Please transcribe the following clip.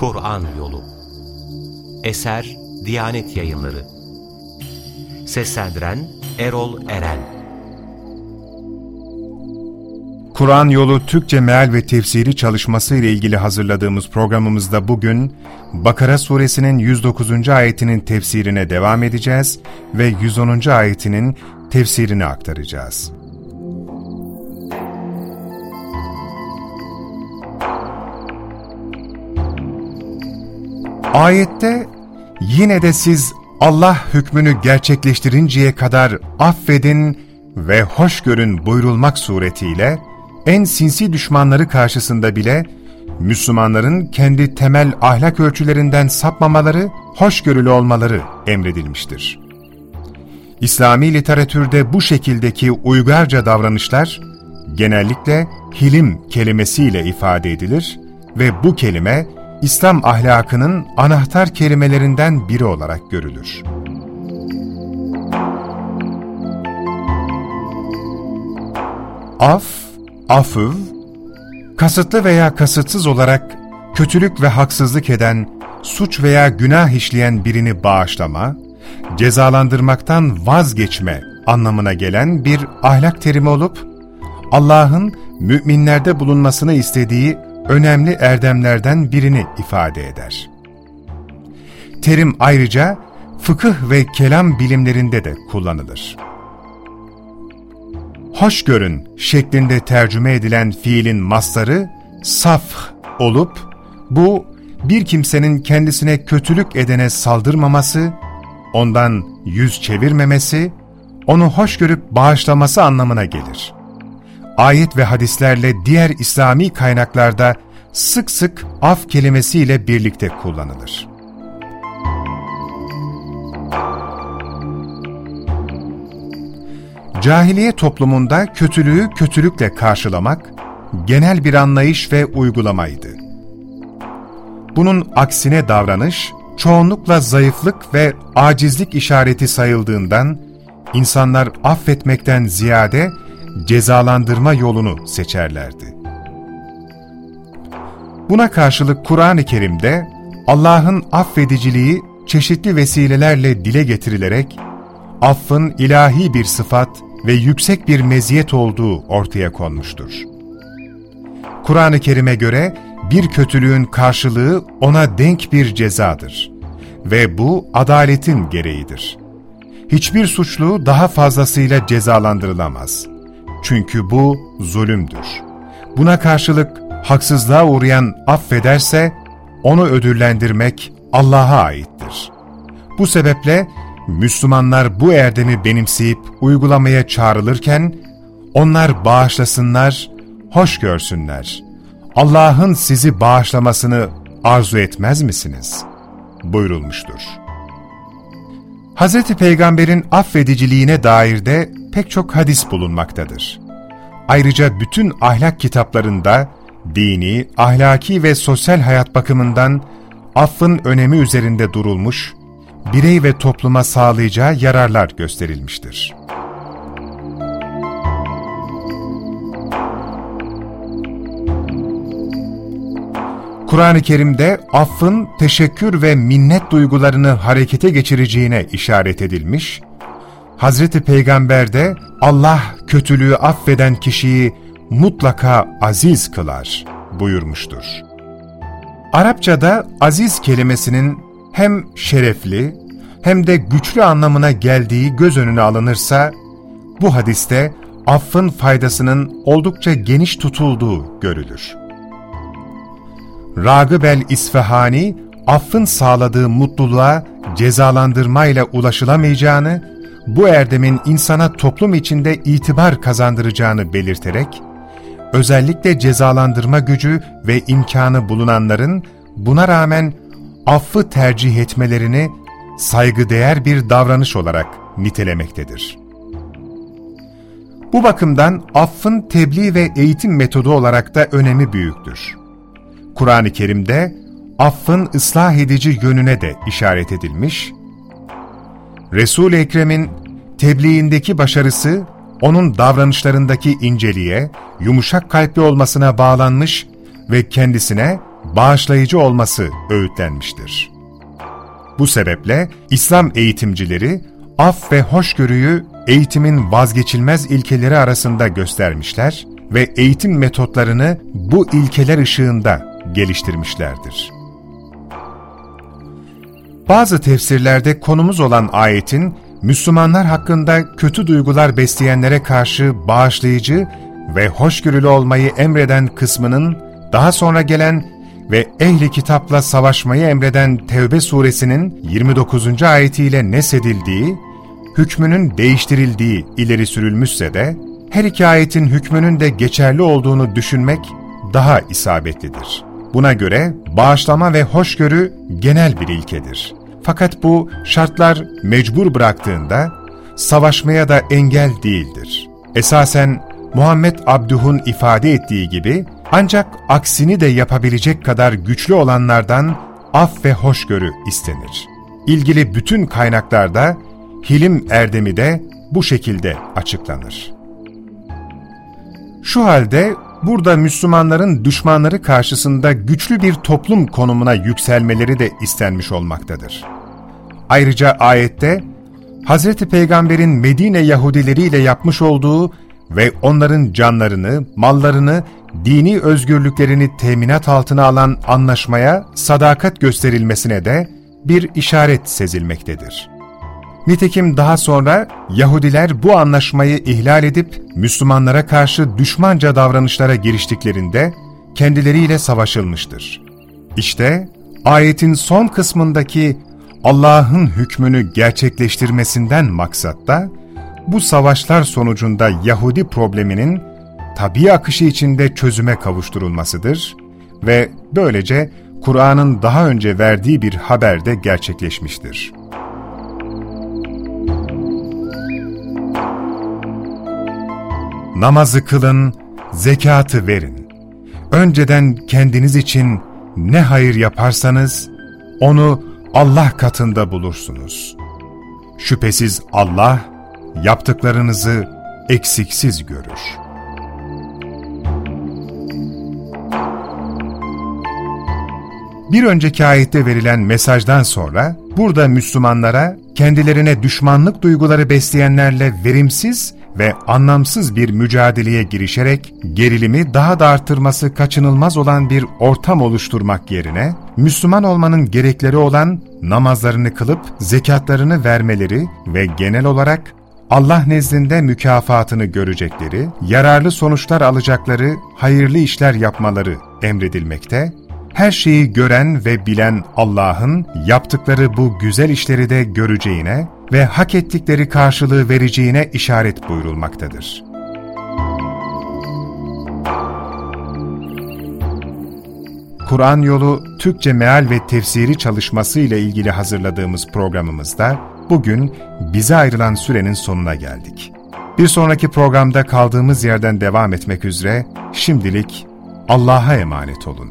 Kur'an Yolu Eser Diyanet Yayınları Seslendiren Erol Eren Kur'an Yolu Türkçe Meal ve Tefsiri çalışması ile ilgili hazırladığımız programımızda bugün Bakara suresinin 109. ayetinin tefsirine devam edeceğiz ve 110. ayetinin tefsirini aktaracağız. Ayette yine de siz Allah hükmünü gerçekleştirinceye kadar affedin ve hoş görün buyurulmak suretiyle en sinsi düşmanları karşısında bile Müslümanların kendi temel ahlak ölçülerinden sapmamaları, hoşgörülü olmaları emredilmiştir. İslami literatürde bu şekildeki uygarca davranışlar genellikle hilim kelimesiyle ifade edilir ve bu kelime İslam ahlakının anahtar kelimelerinden biri olarak görülür. Af, afıv, kasıtlı veya kasıtsız olarak kötülük ve haksızlık eden, suç veya günah işleyen birini bağışlama, cezalandırmaktan vazgeçme anlamına gelen bir ahlak terimi olup, Allah'ın müminlerde bulunmasını istediği önemli erdemlerden birini ifade eder. Terim ayrıca fıkıh ve kelam bilimlerinde de kullanılır. Hoş görün şeklinde tercüme edilen fiilin mastarı saf olup, bu bir kimsenin kendisine kötülük edene saldırmaması, ondan yüz çevirmemesi, onu hoş görüp bağışlaması anlamına gelir. Ayet ve hadislerle diğer İslami kaynaklarda sık sık af kelimesiyle birlikte kullanılır. Cahiliye toplumunda kötülüğü kötülükle karşılamak, genel bir anlayış ve uygulamaydı. Bunun aksine davranış, çoğunlukla zayıflık ve acizlik işareti sayıldığından, insanlar affetmekten ziyade cezalandırma yolunu seçerlerdi. Buna karşılık Kur'an-ı Kerim'de Allah'ın affediciliği çeşitli vesilelerle dile getirilerek, affın ilahi bir sıfat ve yüksek bir meziyet olduğu ortaya konmuştur. Kur'an-ı Kerim'e göre bir kötülüğün karşılığı ona denk bir cezadır ve bu adaletin gereğidir. Hiçbir suçlu daha fazlasıyla cezalandırılamaz. Çünkü bu zulümdür. Buna karşılık haksızlığa uğrayan affederse, onu ödüllendirmek Allah'a aittir. Bu sebeple Müslümanlar bu erdemi benimseyip uygulamaya çağrılırken, onlar bağışlasınlar, hoş görsünler. Allah'ın sizi bağışlamasını arzu etmez misiniz? buyurulmuştur. Hz. Peygamber'in affediciliğine dair de pek çok hadis bulunmaktadır. Ayrıca bütün ahlak kitaplarında dini, ahlaki ve sosyal hayat bakımından affın önemi üzerinde durulmuş, birey ve topluma sağlayacağı yararlar gösterilmiştir. Kur'an-ı Kerim'de affın teşekkür ve minnet duygularını harekete geçireceğine işaret edilmiş, Hazreti Peygamber de Allah kötülüğü affeden kişiyi mutlaka aziz kılar buyurmuştur. Arapçada aziz kelimesinin hem şerefli hem de güçlü anlamına geldiği göz önüne alınırsa, bu hadiste affın faydasının oldukça geniş tutulduğu görülür. Ragıb el-İsfahani, affın sağladığı mutluluğa cezalandırmayla ulaşılamayacağını, bu erdemin insana toplum içinde itibar kazandıracağını belirterek, özellikle cezalandırma gücü ve imkanı bulunanların buna rağmen affı tercih etmelerini saygıdeğer bir davranış olarak nitelemektedir. Bu bakımdan affın tebliğ ve eğitim metodu olarak da önemi büyüktür. Kur'an-ı Kerim'de affın ıslah edici yönüne de işaret edilmiş, Resul-i Ekrem'in tebliğindeki başarısı onun davranışlarındaki inceliğe, yumuşak kalpli olmasına bağlanmış ve kendisine bağışlayıcı olması öğütlenmiştir. Bu sebeple İslam eğitimcileri af ve hoşgörüyü eğitimin vazgeçilmez ilkeleri arasında göstermişler ve eğitim metotlarını bu ilkeler ışığında geliştirmişlerdir. Bazı tefsirlerde konumuz olan ayetin, Müslümanlar hakkında kötü duygular besleyenlere karşı bağışlayıcı ve hoşgörülü olmayı emreden kısmının, daha sonra gelen ve ehli kitapla savaşmayı emreden Tevbe suresinin 29. ayetiyle nesedildiği, hükmünün değiştirildiği ileri sürülmüşse de, her iki ayetin hükmünün de geçerli olduğunu düşünmek daha isabetlidir. Buna göre bağışlama ve hoşgörü genel bir ilkedir. Fakat bu şartlar mecbur bıraktığında savaşmaya da engel değildir. Esasen Muhammed Abduh'un ifade ettiği gibi ancak aksini de yapabilecek kadar güçlü olanlardan af ve hoşgörü istenir. İlgili bütün kaynaklarda hilim erdemi de bu şekilde açıklanır. Şu halde burada Müslümanların düşmanları karşısında güçlü bir toplum konumuna yükselmeleri de istenmiş olmaktadır. Ayrıca ayette Hz. Peygamber'in Medine Yahudileriyle yapmış olduğu ve onların canlarını, mallarını, dini özgürlüklerini teminat altına alan anlaşmaya sadakat gösterilmesine de bir işaret sezilmektedir. Nitekim daha sonra Yahudiler bu anlaşmayı ihlal edip Müslümanlara karşı düşmanca davranışlara giriştiklerinde kendileriyle savaşılmıştır. İşte ayetin son kısmındaki Allah'ın hükmünü gerçekleştirmesinden maksat da bu savaşlar sonucunda Yahudi probleminin tabi akışı içinde çözüme kavuşturulmasıdır ve böylece Kur'an'ın daha önce verdiği bir haber de gerçekleşmiştir. Namazı kılın, zekatı verin. Önceden kendiniz için ne hayır yaparsanız, onu Allah katında bulursunuz. Şüphesiz Allah, yaptıklarınızı eksiksiz görür. Bir önceki ayette verilen mesajdan sonra, burada Müslümanlara kendilerine düşmanlık duyguları besleyenlerle verimsiz ve anlamsız bir mücadeleye girişerek gerilimi daha da arttırması kaçınılmaz olan bir ortam oluşturmak yerine, Müslüman olmanın gerekleri olan namazlarını kılıp zekatlarını vermeleri ve genel olarak Allah nezdinde mükafatını görecekleri, yararlı sonuçlar alacakları hayırlı işler yapmaları emredilmekte, her şeyi gören ve bilen Allah'ın yaptıkları bu güzel işleri de göreceğine ve hak ettikleri karşılığı vereceğine işaret buyurulmaktadır. Kur'an yolu Türkçe meal ve tefsiri çalışması ile ilgili hazırladığımız programımızda bugün bize ayrılan sürenin sonuna geldik. Bir sonraki programda kaldığımız yerden devam etmek üzere şimdilik Allah'a emanet olun.